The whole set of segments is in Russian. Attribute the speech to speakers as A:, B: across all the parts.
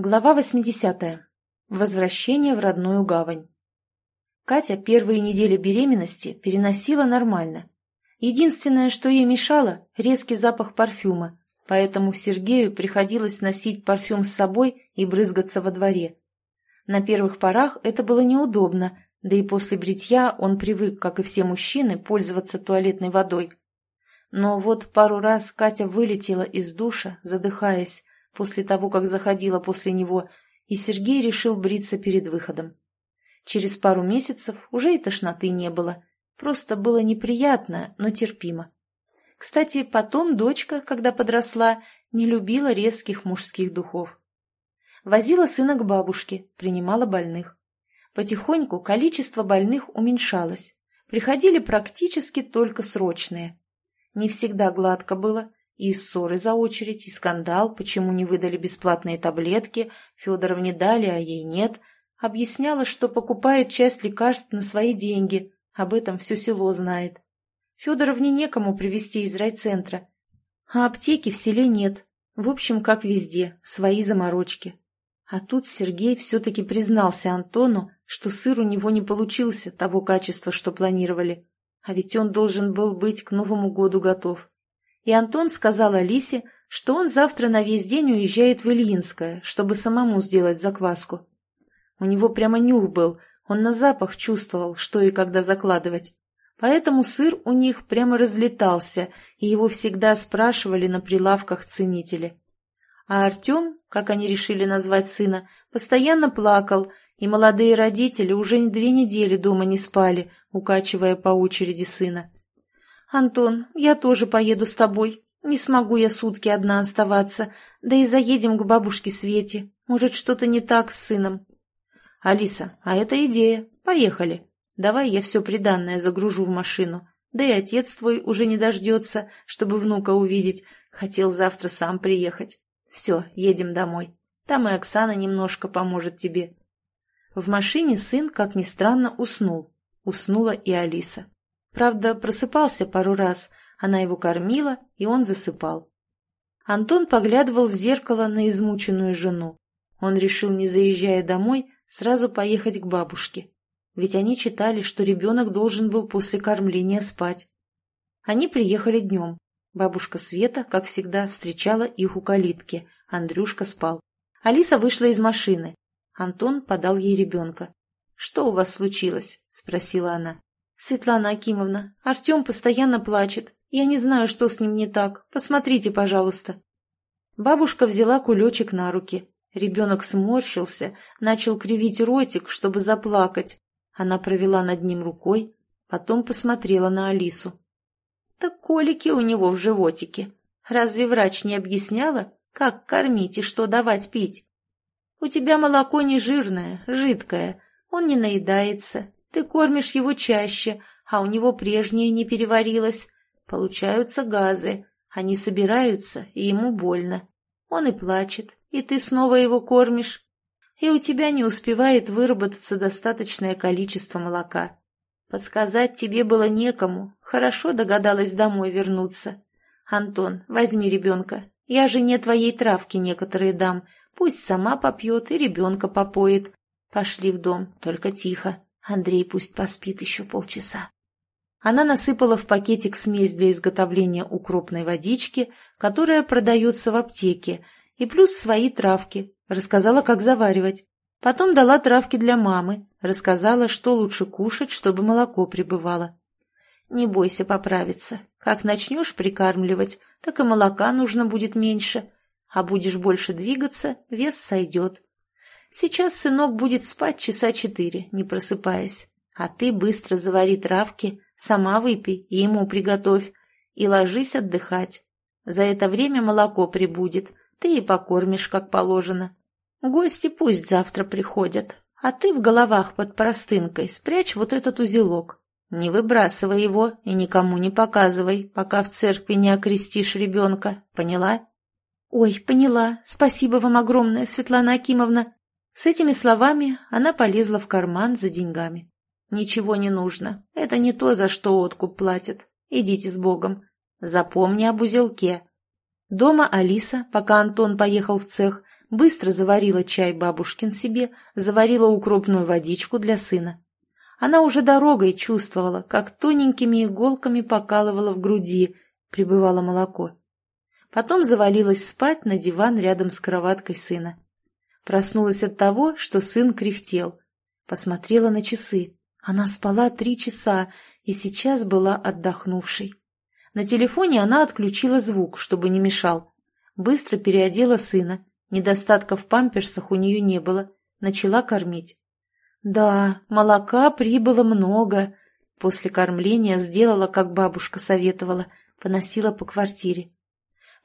A: Глава 80. Возвращение в родную гавань. Катя первые недели беременности переносила нормально. Единственное, что ей мешало – резкий запах парфюма, поэтому Сергею приходилось носить парфюм с собой и брызгаться во дворе. На первых порах это было неудобно, да и после бритья он привык, как и все мужчины, пользоваться туалетной водой. Но вот пару раз Катя вылетела из душа, задыхаясь, после того, как заходила после него, и Сергей решил бриться перед выходом. Через пару месяцев уже и тошноты не было, просто было неприятно, но терпимо. Кстати, потом дочка, когда подросла, не любила резких мужских духов. Возила сына к бабушке, принимала больных. Потихоньку количество больных уменьшалось, приходили практически только срочные. Не всегда гладко было, и ссоры за очередь, и скандал, почему не выдали бесплатные таблетки, Федоровне дали, а ей нет. Объясняла, что покупает часть лекарств на свои деньги, об этом все село знает. Федоровне некому привезти из райцентра. А аптеки в селе нет. В общем, как везде, свои заморочки. А тут Сергей все-таки признался Антону, что сыр у него не получился того качества, что планировали. А ведь он должен был быть к Новому году готов и Антон сказал Алисе, что он завтра на весь день уезжает в Ильинское, чтобы самому сделать закваску. У него прямо нюх был, он на запах чувствовал, что и когда закладывать. Поэтому сыр у них прямо разлетался, и его всегда спрашивали на прилавках ценители. А Артем, как они решили назвать сына, постоянно плакал, и молодые родители уже две недели дома не спали, укачивая по очереди сына. «Антон, я тоже поеду с тобой. Не смогу я сутки одна оставаться. Да и заедем к бабушке Свете. Может, что-то не так с сыном». «Алиса, а это идея. Поехали. Давай я все приданное загружу в машину. Да и отец твой уже не дождется, чтобы внука увидеть. Хотел завтра сам приехать. Все, едем домой. Там и Оксана немножко поможет тебе». В машине сын, как ни странно, уснул. Уснула и Алиса. Правда, просыпался пару раз, она его кормила, и он засыпал. Антон поглядывал в зеркало на измученную жену. Он решил, не заезжая домой, сразу поехать к бабушке. Ведь они читали, что ребенок должен был после кормления спать. Они приехали днем. Бабушка Света, как всегда, встречала их у калитки. Андрюшка спал. Алиса вышла из машины. Антон подал ей ребенка. «Что у вас случилось?» – спросила она. «Светлана Акимовна, Артем постоянно плачет. Я не знаю, что с ним не так. Посмотрите, пожалуйста». Бабушка взяла кулечек на руки. Ребенок сморщился, начал кривить ротик, чтобы заплакать. Она провела над ним рукой, потом посмотрела на Алису. «Так колики у него в животике. Разве врач не объясняла, как кормить и что давать пить? У тебя молоко не жирное, жидкое, он не наедается, ты кормишь его чаще, а у него прежнее не переварилось. Получаются газы, они собираются, и ему больно. Он и плачет, и ты снова его кормишь. И у тебя не успевает выработаться достаточное количество молока. Подсказать тебе было некому, хорошо догадалась домой вернуться. Антон, возьми ребенка, я же не твоей травки некоторые дам, пусть сама попьет и ребенка попоет. Пошли в дом, только тихо. Андрей пусть поспит еще полчаса. Она насыпала в пакетик смесь для изготовления укропной водички, которая продается в аптеке, и плюс свои травки, рассказала, как заваривать. Потом дала травки для мамы, рассказала, что лучше кушать, чтобы молоко прибывало. Не бойся поправиться. Как начнешь прикармливать, так и молока нужно будет меньше, а будешь больше двигаться, вес сойдет. Сейчас сынок будет спать часа четыре, не просыпаясь. А ты быстро завари травки, сама выпей и ему приготовь, и ложись отдыхать. За это время молоко прибудет, ты и покормишь, как положено. Гости пусть завтра приходят, а ты в головах под простынкой спрячь вот этот узелок. Не выбрасывай его и никому не показывай, пока в церкви не окрестишь ребенка, поняла? Ой, поняла. Спасибо вам огромное, Светлана Акимовна. С этими словами она полезла в карман за деньгами. «Ничего не нужно. Это не то, за что откуп платят. Идите с Богом. Запомни об узелке». Дома Алиса, пока Антон поехал в цех, быстро заварила чай бабушкин себе, заварила укропную водичку для сына. Она уже дорогой чувствовала, как тоненькими иголками покалывала в груди, прибывало молоко. Потом завалилась спать на диван рядом с кроваткой сына. Проснулась от того, что сын кряхтел. Посмотрела на часы. Она спала три часа и сейчас была отдохнувшей. На телефоне она отключила звук, чтобы не мешал. Быстро переодела сына. Недостатка в памперсах у нее не было. Начала кормить. Да, молока прибыло много. После кормления сделала, как бабушка советовала, поносила по квартире.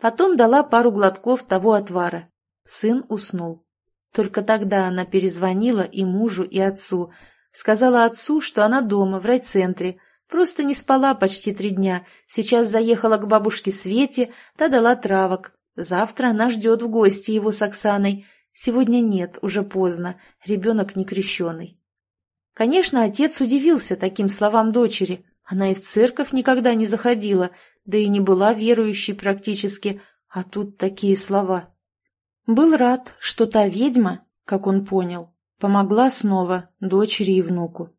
A: Потом дала пару глотков того отвара. Сын уснул. Только тогда она перезвонила и мужу, и отцу. Сказала отцу, что она дома, в райцентре. Просто не спала почти три дня. Сейчас заехала к бабушке Свете, та дала травок. Завтра она ждет в гости его с Оксаной. Сегодня нет, уже поздно, ребенок не крещеный. Конечно, отец удивился таким словам дочери. Она и в церковь никогда не заходила, да и не была верующей практически, а тут такие слова. Был рад, что та ведьма, как он понял, помогла снова дочери и внуку.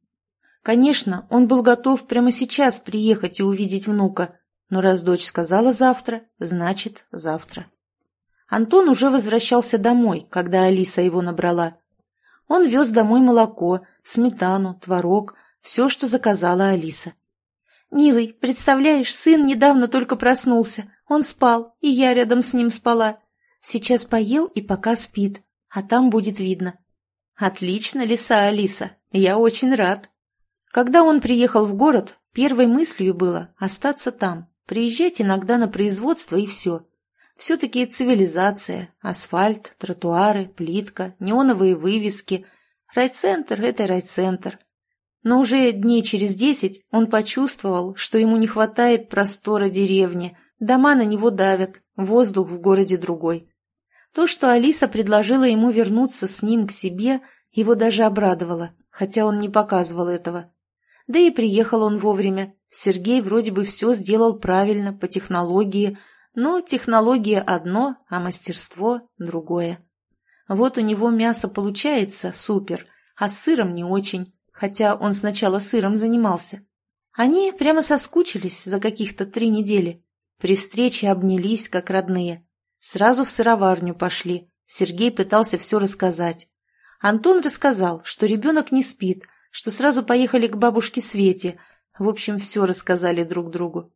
A: Конечно, он был готов прямо сейчас приехать и увидеть внука, но раз дочь сказала завтра, значит завтра. Антон уже возвращался домой, когда Алиса его набрала. Он вез домой молоко, сметану, творог, все, что заказала Алиса. «Милый, представляешь, сын недавно только проснулся. Он спал, и я рядом с ним спала. Сейчас поел и пока спит, а там будет видно». «Отлично, лиса Алиса, я очень рад». Когда он приехал в город, первой мыслью было остаться там, приезжать иногда на производство и все. Все-таки цивилизация, асфальт, тротуары, плитка, неоновые вывески. Райцентр — это райцентр. Но уже дней через десять он почувствовал, что ему не хватает простора деревни, дома на него давят, воздух в городе другой. То, что Алиса предложила ему вернуться с ним к себе, его даже обрадовало, хотя он не показывал этого. Да и приехал он вовремя. Сергей вроде бы все сделал правильно, по технологии, но технология одно, а мастерство другое. Вот у него мясо получается супер, а с сыром не очень, хотя он сначала сыром занимался. Они прямо соскучились за каких-то три недели. При встрече обнялись, как родные. Сразу в сыроварню пошли. Сергей пытался все рассказать. Антон рассказал, что ребенок не спит, что сразу поехали к бабушке Свете. В общем, все рассказали друг другу.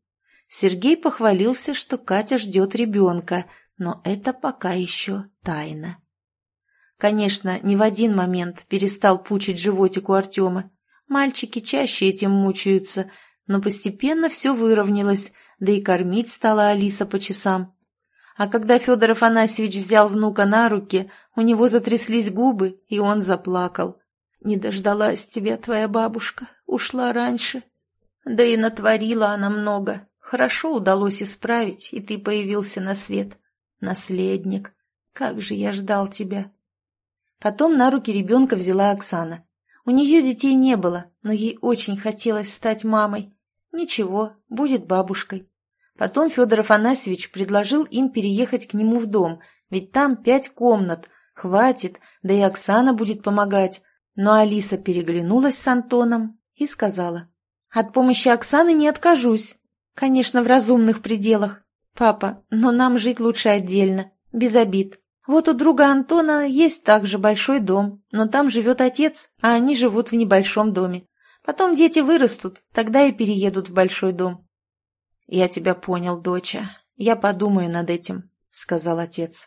A: Сергей похвалился, что Катя ждет ребенка, но это пока еще тайна. Конечно, ни в один момент перестал пучить животик у Артема. Мальчики чаще этим мучаются, но постепенно все выровнялось, да и кормить стала Алиса по часам. А когда Федор Афанасьевич взял внука на руки, у него затряслись губы, и он заплакал. «Не дождалась тебя твоя бабушка, ушла раньше». Да и натворила она много, Хорошо удалось исправить, и ты появился на свет. Наследник. Как же я ждал тебя. Потом на руки ребенка взяла Оксана. У нее детей не было, но ей очень хотелось стать мамой. Ничего, будет бабушкой. Потом Федор Афанасьевич предложил им переехать к нему в дом, ведь там пять комнат, хватит, да и Оксана будет помогать. Но Алиса переглянулась с Антоном и сказала, «От помощи Оксаны не откажусь, Конечно, в разумных пределах. Папа, но нам жить лучше отдельно, без обид. Вот у друга Антона есть также большой дом, но там живет отец, а они живут в небольшом доме. Потом дети вырастут, тогда и переедут в большой дом. «Я тебя понял, доча. Я подумаю над этим», — сказал отец.